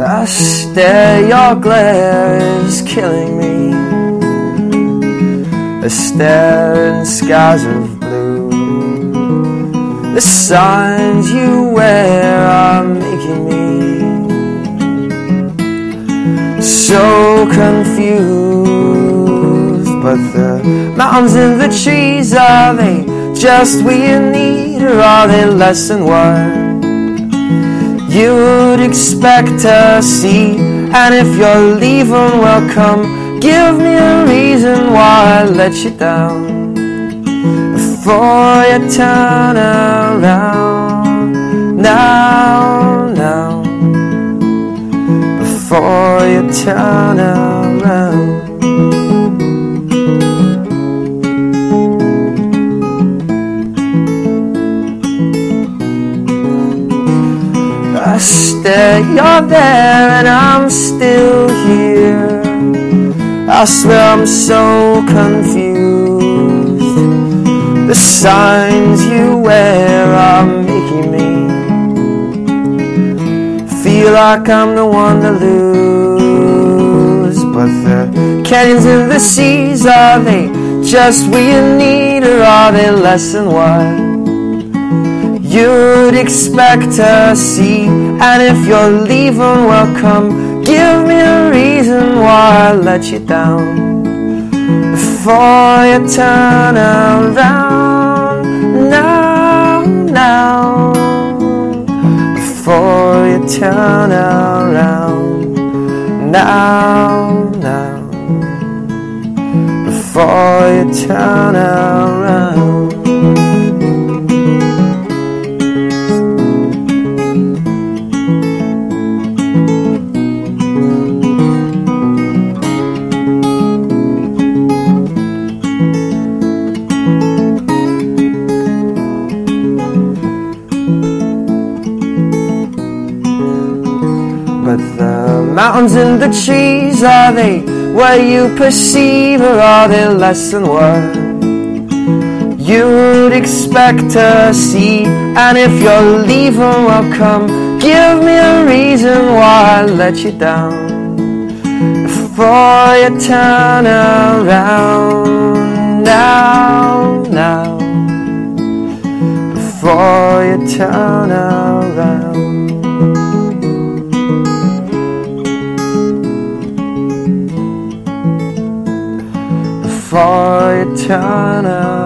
I stare, your glare is killing me. A stare in skies of blue. The signs you wear are making me so confused. But the mountains and the trees are they just what you need, or are they less than what? You'd expect to see. And if you're leaving, well, come give me a reason why I let you down before you turn around. Now, now, before you turn around. You're there, and I'm still here. I swear I'm so confused. The signs you wear are making me feel like I'm the one to lose. But the canyons and the seas, are they just what you need, or are they less than what? You'd expect to see. And if you're leaving, welcome. give me a reason why I let you down before you turn around. Now, now, before you turn around. Now, now, before you turn around. But the mountains and the trees, are they what you perceive, or are they less than what you'd expect to see? And if you're leaving, well, come give me a reason why I let you down before you turn around. Now, now, before you turn around. Turn around.